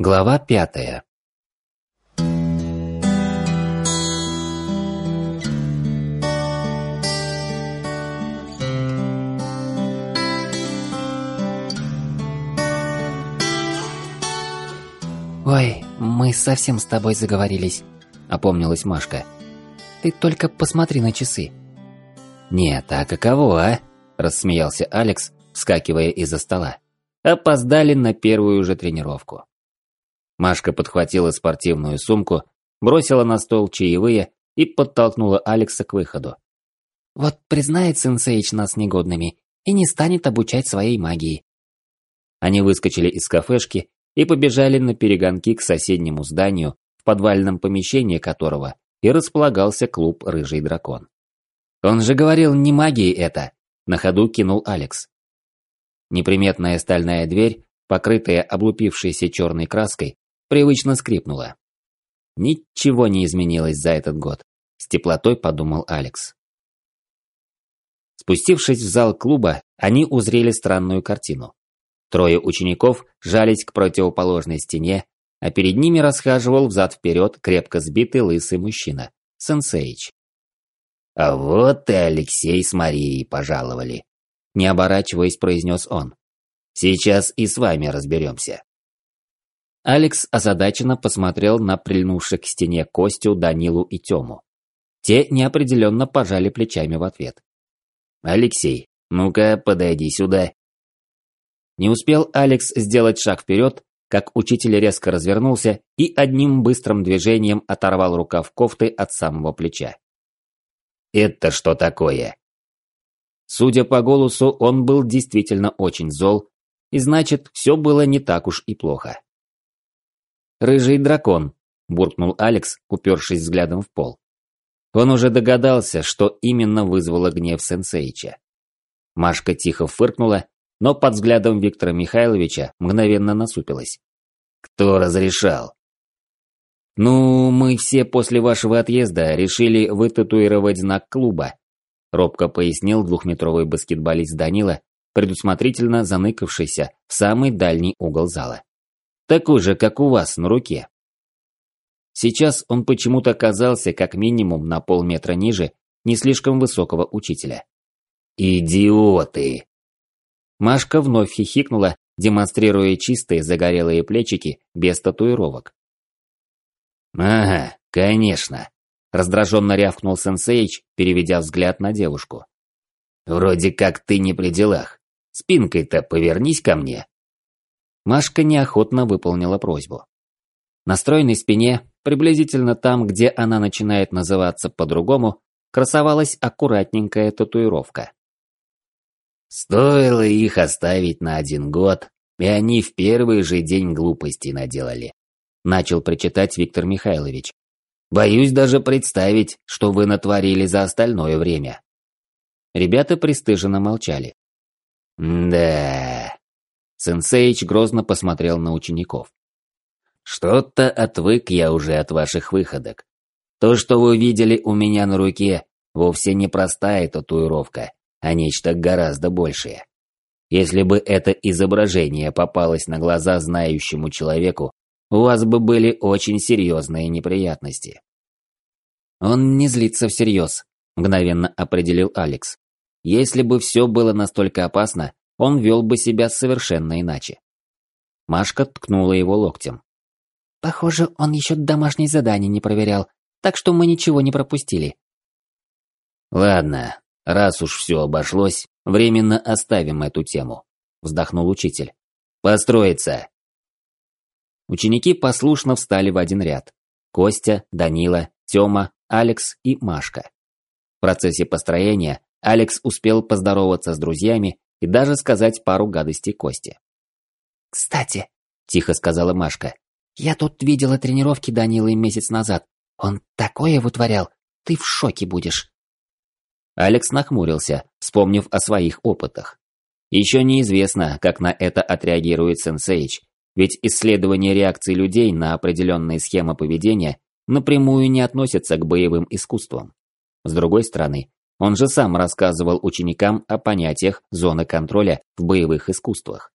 Глава пятая. «Ой, мы совсем с тобой заговорились», — опомнилась Машка. «Ты только посмотри на часы». «Нет, а каково, а?» – рассмеялся Алекс, вскакивая из-за стола. Опоздали на первую же тренировку. Машка подхватила спортивную сумку, бросила на стол чаевые и подтолкнула Алекса к выходу. «Вот признает Сенсейч нас негодными и не станет обучать своей магии». Они выскочили из кафешки и побежали на перегонки к соседнему зданию, в подвальном помещении которого и располагался клуб «Рыжий дракон». «Он же говорил, не магией это!» – на ходу кинул Алекс. Неприметная стальная дверь, покрытая облупившейся черной краской, привычно скрипнула. Ничего не изменилось за этот год, с теплотой подумал Алекс. Спустившись в зал клуба, они узрели странную картину. Трое учеников жались к противоположной стене, а перед ними расхаживал взад-вперед крепко сбитый лысый мужчина, Сенсейч. «А вот и Алексей с Марией пожаловали», – не оборачиваясь, произнес он. «Сейчас и с вами разберемся». Алекс озадаченно посмотрел на прильнувших к стене Костю, Данилу и Тему. Те неопределенно пожали плечами в ответ. «Алексей, ну-ка, подойди сюда». Не успел Алекс сделать шаг вперед, как учитель резко развернулся и одним быстрым движением оторвал рукав кофты от самого плеча. «Это что такое?» Судя по голосу, он был действительно очень зол, и значит, все было не так уж и плохо. «Рыжий дракон», – буркнул Алекс, упершись взглядом в пол. Он уже догадался, что именно вызвало гнев Сенсейча. Машка тихо фыркнула, но под взглядом Виктора Михайловича мгновенно насупилась. «Кто разрешал?» «Ну, мы все после вашего отъезда решили вытатуировать знак клуба», робко пояснил двухметровый баскетболист Данила, предусмотрительно заныкавшийся в самый дальний угол зала. Такой же, как у вас, на руке. Сейчас он почему-то казался как минимум на полметра ниже не слишком высокого учителя. «Идиоты!» Машка вновь хихикнула, демонстрируя чистые загорелые плечики без татуировок. «Ага, конечно», – раздраженно рявкнул Сенсейч, переведя взгляд на девушку. «Вроде как ты не при делах. Спинкой-то повернись ко мне». Машка неохотно выполнила просьбу. На стройной спине, приблизительно там, где она начинает называться по-другому, красовалась аккуратненькая татуировка. Стоило их оставить на один год, и они в первый же день глупости наделали. Начал прочитать Виктор Михайлович. Боюсь даже представить, что вы натворили за остальное время. Ребята пристыженно молчали. Да. Сенсейч грозно посмотрел на учеников. Что-то отвык я уже от ваших выходок. То, что вы видели у меня на руке, вовсе не простая татуировка, а нечто гораздо большее. Если бы это изображение попалось на глаза знающему человеку, у вас бы были очень серьезные неприятности. Он не злится всерьез, мгновенно определил Алекс. Если бы все было настолько опасно, он вел бы себя совершенно иначе. Машка ткнула его локтем. «Похоже, он еще домашнее задание не проверял, так что мы ничего не пропустили». «Ладно, раз уж все обошлось, временно оставим эту тему», – вздохнул учитель. «Построиться!» Ученики послушно встали в один ряд. Костя, Данила, Тёма, Алекс и Машка. В процессе построения Алекс успел поздороваться с друзьями и даже сказать пару гадостей Косте. «Кстати», – тихо сказала Машка, – «я тут видела тренировки Данилы месяц назад. Он такое вытворял, ты в шоке будешь». Алекс нахмурился, вспомнив о своих опытах. Еще неизвестно, как на это отреагирует Сенсейч, ведь исследование реакций людей на определенные схемы поведения напрямую не относятся к боевым искусствам. С другой стороны, он же сам рассказывал ученикам о понятиях зоны контроля в боевых искусствах.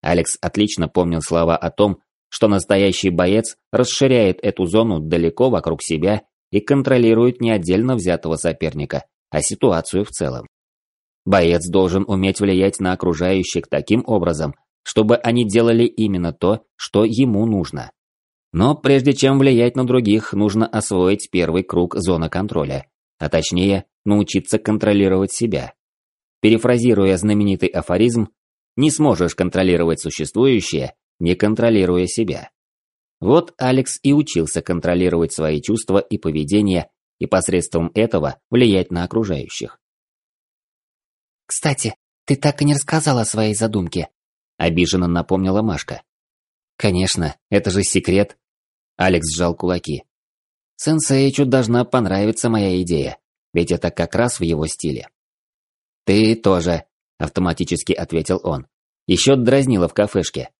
Алекс отлично помнил слова о том, что настоящий боец расширяет эту зону далеко вокруг себя и контролирует не отдельно взятого соперника, а ситуацию в целом. Боец должен уметь влиять на окружающих таким образом, чтобы они делали именно то, что ему нужно. Но прежде чем влиять на других, нужно освоить первый круг зоны контроля, а точнее, научиться контролировать себя. Перефразируя знаменитый афоризм, не сможешь контролировать существующее, не контролируя себя. Вот Алекс и учился контролировать свои чувства и поведение и посредством этого влиять на окружающих. «Кстати, ты так и не рассказал о своей задумке», – обиженно напомнила Машка. «Конечно, это же секрет». Алекс сжал кулаки. «Сенсеичу должна понравиться моя идея, ведь это как раз в его стиле». «Ты тоже», – автоматически ответил он. «Еще дразнила в кафешке.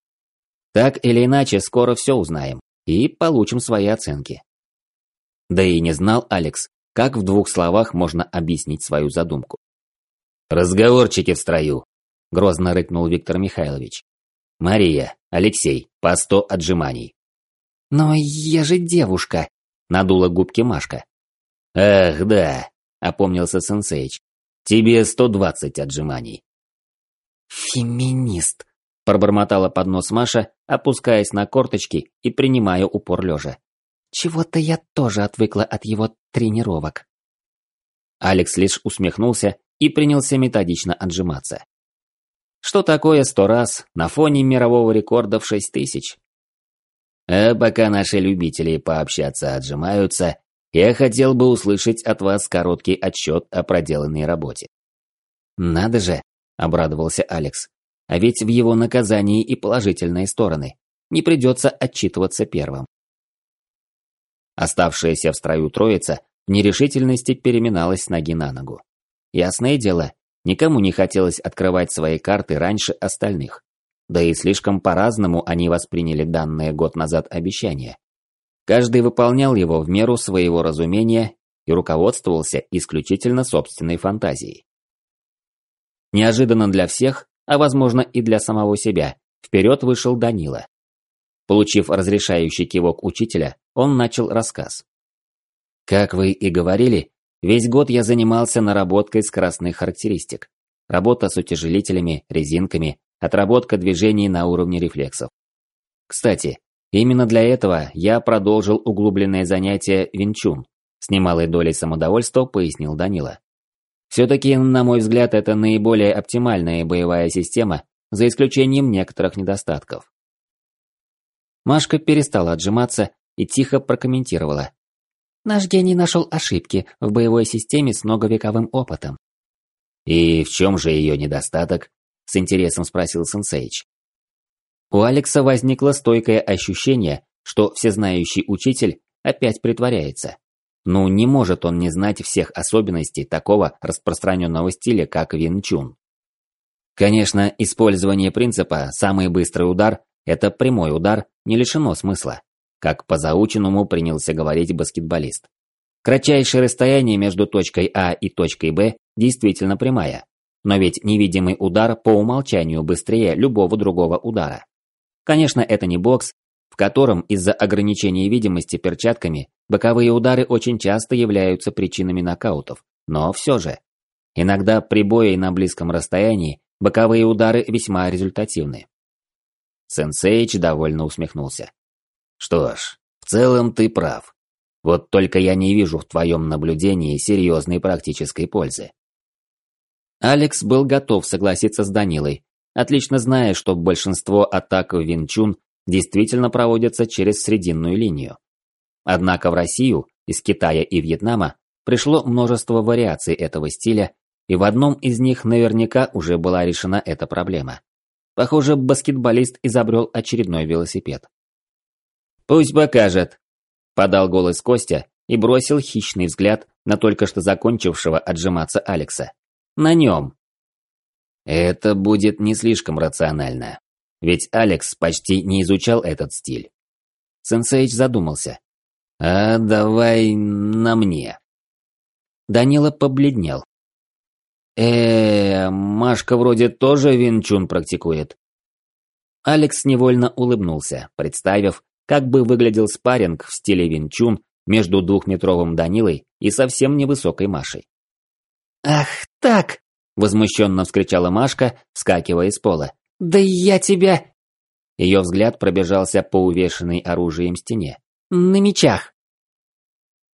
Так или иначе, скоро все узнаем и получим свои оценки». Да и не знал Алекс, как в двух словах можно объяснить свою задумку. «Разговорчики в строю», – грозно рыкнул Виктор Михайлович. «Мария, Алексей, по сто отжиманий». «Но я же девушка», – надула губки Машка. «Ах, да», – опомнился Сенсейч. «Тебе сто двадцать отжиманий». «Феминист», – пробормотала под нос Маша, опускаясь на корточки и принимая упор лежа. «Чего-то я тоже отвыкла от его тренировок». Алекс лишь усмехнулся и принялся методично отжиматься. Что такое сто раз на фоне мирового рекорда в шесть тысяч? А пока наши любители пообщаться отжимаются, я хотел бы услышать от вас короткий отчет о проделанной работе. Надо же, обрадовался Алекс. А ведь в его наказании и положительные стороны. Не придется отчитываться первым. Оставшаяся в строю троица в нерешительности переминалась с ноги на ногу. Ясное дело, никому не хотелось открывать свои карты раньше остальных. Да и слишком по-разному они восприняли данное год назад обещание. Каждый выполнял его в меру своего разумения и руководствовался исключительно собственной фантазией. Неожиданно для всех, а возможно и для самого себя, вперед вышел Данила. Получив разрешающий кивок учителя, он начал рассказ. Как вы и говорили, Весь год я занимался наработкой скоростных характеристик. Работа с утяжелителями, резинками, отработка движений на уровне рефлексов. Кстати, именно для этого я продолжил углубленное занятие винчун. С немалой долей самодовольства пояснил Данила. Все-таки, на мой взгляд, это наиболее оптимальная боевая система, за исключением некоторых недостатков. Машка перестала отжиматься и тихо прокомментировала. Наш гений нашел ошибки в боевой системе с многовековым опытом. «И в чем же ее недостаток?» – с интересом спросил Сенсейч. У Алекса возникло стойкое ощущение, что всезнающий учитель опять притворяется. Ну, не может он не знать всех особенностей такого распространенного стиля, как Вин Чун. Конечно, использование принципа «самый быстрый удар» – это прямой удар, не лишено смысла как по заученному принялся говорить баскетболист. Кратчайшее расстояние между точкой А и точкой Б действительно прямая. Но ведь невидимый удар по умолчанию быстрее любого другого удара. Конечно, это не бокс, в котором из-за ограничения видимости перчатками боковые удары очень часто являются причинами нокаутов, но все же. Иногда при бое на близком расстоянии боковые удары весьма результативны. Сенсейч довольно усмехнулся. Что ж, в целом ты прав. Вот только я не вижу в твоем наблюдении серьезной практической пользы. Алекс был готов согласиться с Данилой, отлично зная, что большинство атак в Винчун действительно проводятся через срединную линию. Однако в Россию из Китая и Вьетнама пришло множество вариаций этого стиля, и в одном из них наверняка уже была решена эта проблема. Похоже, баскетболист изобрел очередной велосипед. «Пусть покажет», – подал голос Костя и бросил хищный взгляд на только что закончившего отжиматься Алекса. «На нем». Это будет не слишком рационально, ведь Алекс почти не изучал этот стиль. Сенсейч задумался. «А давай на мне». Данила побледнел. э Машка вроде тоже винчун практикует». Алекс невольно улыбнулся, представив, как бы выглядел спарринг в стиле Винчун между двухметровым Данилой и совсем невысокой Машей. «Ах, так!» – возмущенно вскричала Машка, вскакивая с пола. «Да я тебя...» Ее взгляд пробежался по увешанной оружием стене. «На мечах!»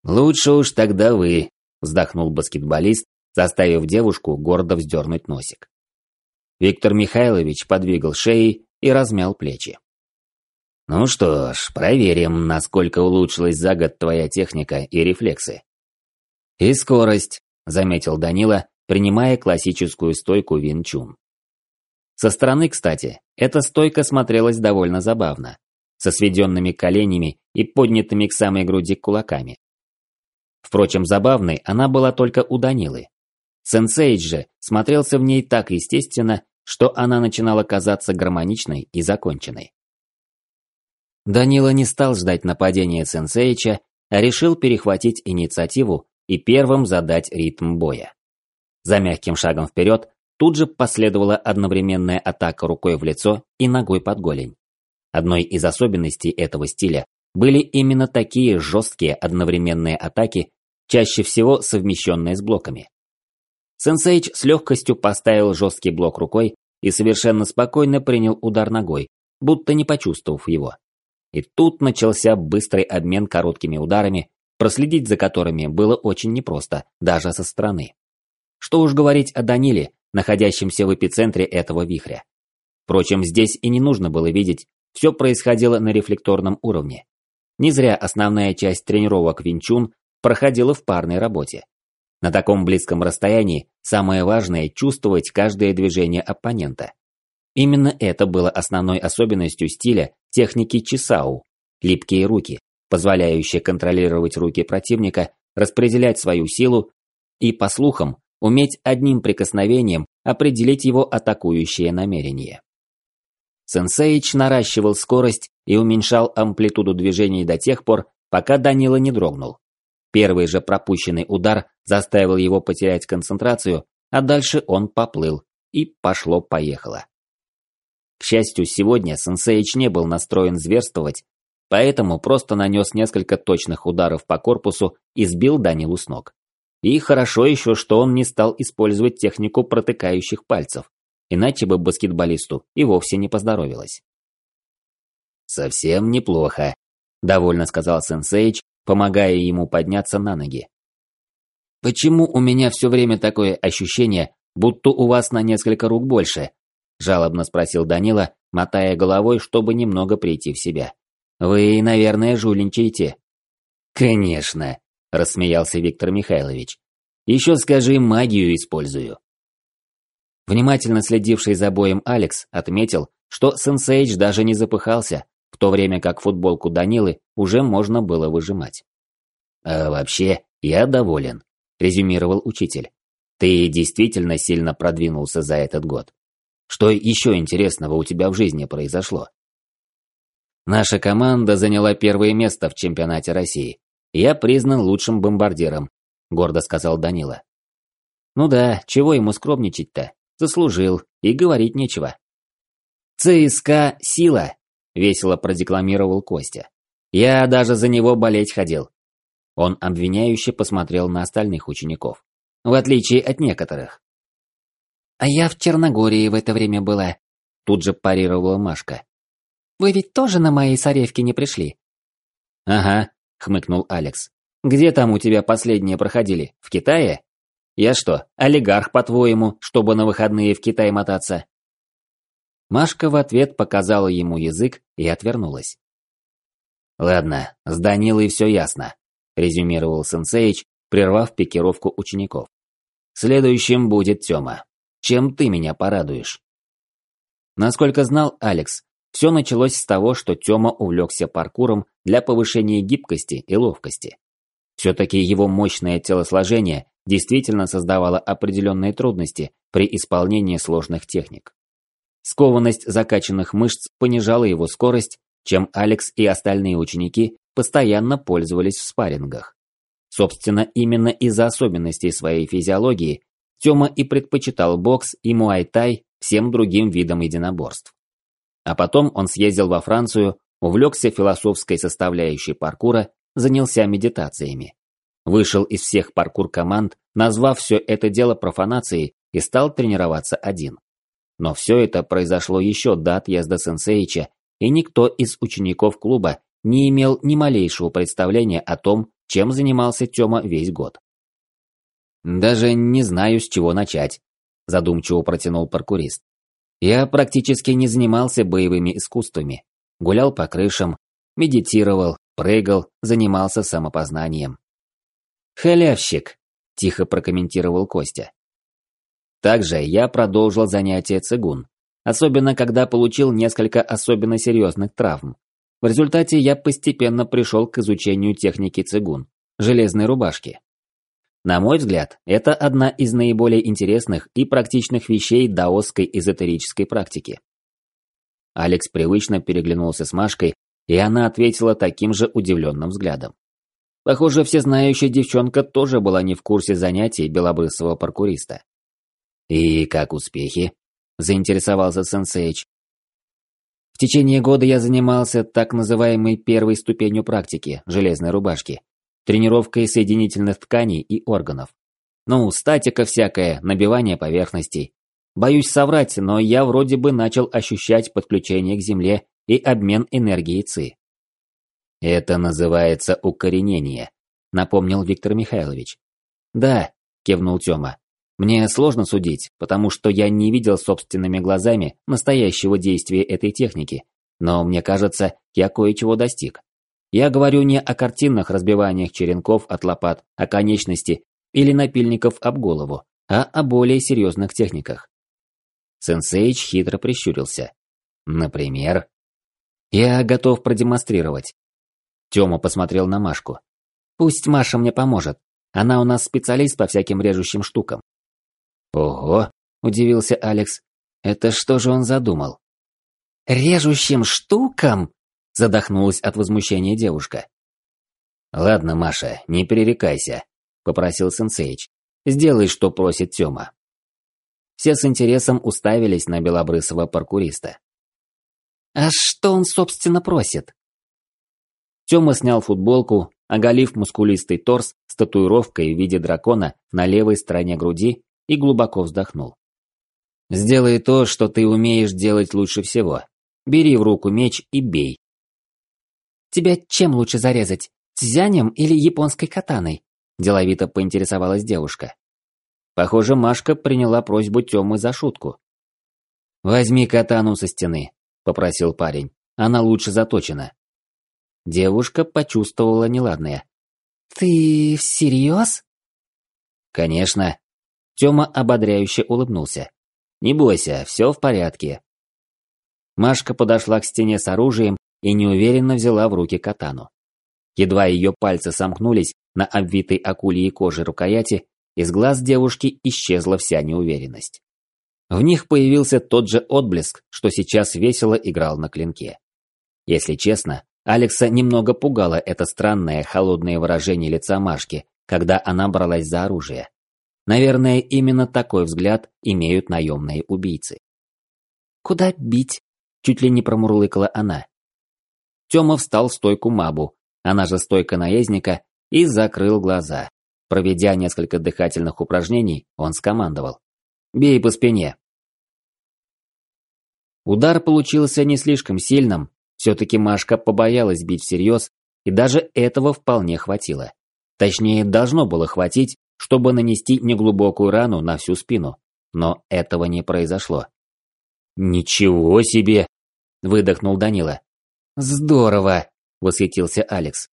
«Лучше уж тогда вы», – вздохнул баскетболист, заставив девушку гордо вздернуть носик. Виктор Михайлович подвигал шеей и размял плечи. «Ну что ж, проверим, насколько улучшилась за год твоя техника и рефлексы». «И скорость», – заметил Данила, принимая классическую стойку Вин Чун. Со стороны, кстати, эта стойка смотрелась довольно забавно, со сведенными коленями и поднятыми к самой груди кулаками. Впрочем, забавной она была только у Данилы. Сенсейдж же смотрелся в ней так естественно, что она начинала казаться гармоничной и законченной. Данила не стал ждать нападения Сенсеича, а решил перехватить инициативу и первым задать ритм боя. За мягким шагом вперед тут же последовала одновременная атака рукой в лицо и ногой под голень. Одной из особенностей этого стиля были именно такие жесткие одновременные атаки, чаще всего совмещенные с блоками. Сенсейч с легкостью поставил жесткий блок рукой и совершенно спокойно принял удар ногой, будто не почувствовав его. И тут начался быстрый обмен короткими ударами, проследить за которыми было очень непросто, даже со стороны. Что уж говорить о Даниле, находящемся в эпицентре этого вихря. Впрочем, здесь и не нужно было видеть, все происходило на рефлекторном уровне. Не зря основная часть тренировок Винчун проходила в парной работе. На таком близком расстоянии самое важное – чувствовать каждое движение оппонента. Именно это было основной особенностью стиля техники Чисау – липкие руки, позволяющие контролировать руки противника, распределять свою силу и, по слухам, уметь одним прикосновением определить его атакующее намерение. Сенсейч наращивал скорость и уменьшал амплитуду движений до тех пор, пока Данила не дрогнул. Первый же пропущенный удар заставил его потерять концентрацию, а дальше он поплыл, и пошло-поехало. К счастью, сегодня Сенсейч не был настроен зверствовать, поэтому просто нанес несколько точных ударов по корпусу и сбил Данилу с ног. И хорошо еще, что он не стал использовать технику протыкающих пальцев, иначе бы баскетболисту и вовсе не поздоровилось. «Совсем неплохо», – довольно сказал Сенсейч, помогая ему подняться на ноги. «Почему у меня все время такое ощущение, будто у вас на несколько рук больше?» – жалобно спросил Данила, мотая головой, чтобы немного прийти в себя. «Вы, наверное, жульничаете». «Конечно», – рассмеялся Виктор Михайлович. «Еще скажи, магию использую». Внимательно следивший за боем Алекс отметил, что Сенсейдж даже не запыхался, в то время как футболку Данилы уже можно было выжимать. «А вообще, я доволен», – резюмировал учитель. «Ты действительно сильно продвинулся за этот год. Что еще интересного у тебя в жизни произошло?» Наша команда заняла первое место в чемпионате России. Я признан лучшим бомбардиром, гордо сказал Данила. Ну да, чего ему скромничать-то? Заслужил, и говорить нечего. ЦСКА – сила, – весело продекламировал Костя. «Я даже за него болеть ходил». Он обвиняюще посмотрел на остальных учеников. В отличие от некоторых. «А я в Черногории в это время была», – тут же парировала Машка. «Вы ведь тоже на моей соревке не пришли?» «Ага», – хмыкнул Алекс. «Где там у тебя последние проходили? В Китае? Я что, олигарх, по-твоему, чтобы на выходные в Китай мотаться?» Машка в ответ показала ему язык и отвернулась. «Ладно, с Данилой все ясно», – резюмировал Сенсеич, прервав пикировку учеников. «Следующим будет Тёма. Чем ты меня порадуешь?» Насколько знал Алекс, все началось с того, что Тёма увлекся паркуром для повышения гибкости и ловкости. Все-таки его мощное телосложение действительно создавало определенные трудности при исполнении сложных техник. Скованность закачанных мышц понижала его скорость, чем Алекс и остальные ученики постоянно пользовались в спаррингах. Собственно, именно из-за особенностей своей физиологии Тёма и предпочитал бокс и муай-тай всем другим видам единоборств. А потом он съездил во Францию, увлекся философской составляющей паркура, занялся медитациями. Вышел из всех паркур-команд, назвав все это дело профанацией и стал тренироваться один. Но все это произошло еще до отъезда Сенсеича, и никто из учеников клуба не имел ни малейшего представления о том, чем занимался Тёма весь год. «Даже не знаю, с чего начать», – задумчиво протянул паркурист. «Я практически не занимался боевыми искусствами. Гулял по крышам, медитировал, прыгал, занимался самопознанием». «Халявщик», – тихо прокомментировал Костя. Также я продолжил занятия цигун, особенно когда получил несколько особенно серьезных травм. В результате я постепенно пришел к изучению техники цигун, железной рубашки. На мой взгляд, это одна из наиболее интересных и практичных вещей даосской эзотерической практики. Алекс привычно переглянулся с Машкой, и она ответила таким же удивленным взглядом. Похоже, всезнающая девчонка тоже была не в курсе занятий белобрысого паркуриста. «И как успехи?» – заинтересовался Сенсейч. В течение года я занимался так называемой первой ступенью практики – железной рубашки, тренировкой соединительных тканей и органов. Ну, статика всякая, набивание поверхностей. Боюсь соврать, но я вроде бы начал ощущать подключение к Земле и обмен энергией ЦИ. «Это называется укоренение», – напомнил Виктор Михайлович. «Да», – кивнул Тёма. «Мне сложно судить, потому что я не видел собственными глазами настоящего действия этой техники, но мне кажется, я кое-чего достиг. Я говорю не о картинных разбиваниях черенков от лопат, о конечности или напильников об голову, а о более серьезных техниках. Сенсейч хитро прищурился. Например? Я готов продемонстрировать. Тёма посмотрел на Машку. Пусть Маша мне поможет. Она у нас специалист по всяким режущим штукам. Ого, удивился Алекс. Это что же он задумал? Режущим штукам? Задохнулась от возмущения девушка. «Ладно, Маша, не перерекайся», – попросил Сенсейч. «Сделай, что просит Тёма». Все с интересом уставились на белобрысого паркуриста. «А что он, собственно, просит?» Тёма снял футболку, оголив мускулистый торс с татуировкой в виде дракона на левой стороне груди и глубоко вздохнул. «Сделай то, что ты умеешь делать лучше всего. Бери в руку меч и бей. Тебя чем лучше зарезать? Цзянем или японской катаной?» Деловито поинтересовалась девушка. Похоже, Машка приняла просьбу Тёмы за шутку. «Возьми катану со стены», – попросил парень. «Она лучше заточена». Девушка почувствовала неладное. «Ты всерьез?» «Конечно». Тёма ободряюще улыбнулся. «Не бойся, все в порядке». Машка подошла к стене с оружием и неуверенно взяла в руки катану. Едва ее пальцы сомкнулись на обвитой акульей коже рукояти, из глаз девушки исчезла вся неуверенность. В них появился тот же отблеск, что сейчас весело играл на клинке. Если честно, Алекса немного пугало это странное холодное выражение лица Машки, когда она бралась за оружие. Наверное, именно такой взгляд имеют наемные убийцы. «Куда бить?» – чуть ли не промурлыкала она. Тёма встал в стойку Мабу, она же стойка наездника, и закрыл глаза. Проведя несколько дыхательных упражнений, он скомандовал. «Бей по спине». Удар получился не слишком сильным, все-таки Машка побоялась бить всерьез, и даже этого вполне хватило. Точнее, должно было хватить, чтобы нанести неглубокую рану на всю спину. Но этого не произошло. «Ничего себе!» – выдохнул Данила. «Здорово!» – восхитился Алекс.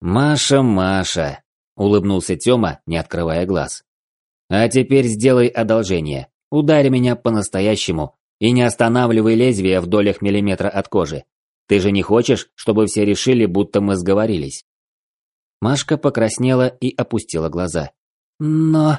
«Маша, Маша!» – улыбнулся Тёма, не открывая глаз. «А теперь сделай одолжение. Ударь меня по-настоящему и не останавливай лезвие в долях миллиметра от кожи. Ты же не хочешь, чтобы все решили, будто мы сговорились?» Машка покраснела и опустила глаза. «Но...»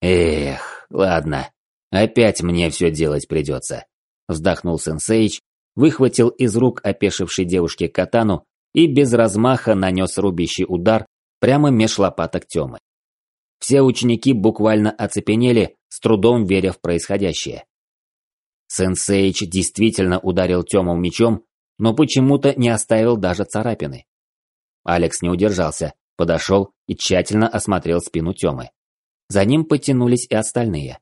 «Эх, ладно. Опять мне все делать придется», – вздохнул Сенсейч выхватил из рук опешившей девушки катану и без размаха нанес рубящий удар прямо меж лопаток Тёмы. Все ученики буквально оцепенели, с трудом веря в происходящее. Сенсейч действительно ударил Тему мечом, но почему-то не оставил даже царапины. Алекс не удержался, подошел и тщательно осмотрел спину Темы. За ним потянулись и остальные.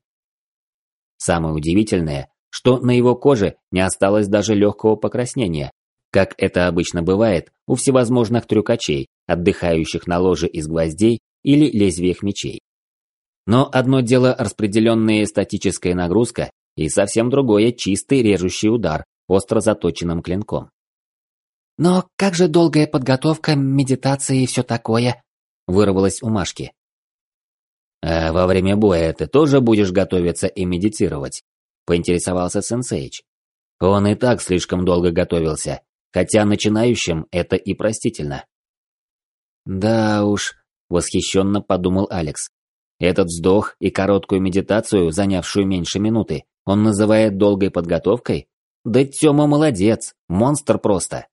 Самое удивительное, что на его коже не осталось даже легкого покраснения, как это обычно бывает у всевозможных трюкачей, отдыхающих на ложе из гвоздей или лезвиях мечей. Но одно дело распределенная статическая нагрузка, и совсем другое чистый режущий удар остро заточенным клинком. «Но как же долгая подготовка, медитация и все такое?» вырвалось у Машки. «А во время боя ты тоже будешь готовиться и медитировать?» поинтересовался Сенсейч. Он и так слишком долго готовился, хотя начинающим это и простительно. «Да уж», — восхищенно подумал Алекс. «Этот вздох и короткую медитацию, занявшую меньше минуты, он называет долгой подготовкой? Да Тёма молодец, монстр просто!»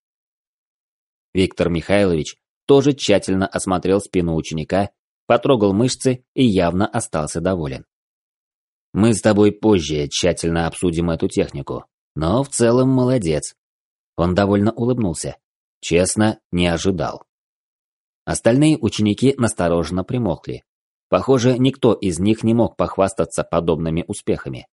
Виктор Михайлович тоже тщательно осмотрел спину ученика, потрогал мышцы и явно остался доволен. Мы с тобой позже тщательно обсудим эту технику. Но в целом молодец. Он довольно улыбнулся. Честно, не ожидал. Остальные ученики настороженно примолкли. Похоже, никто из них не мог похвастаться подобными успехами.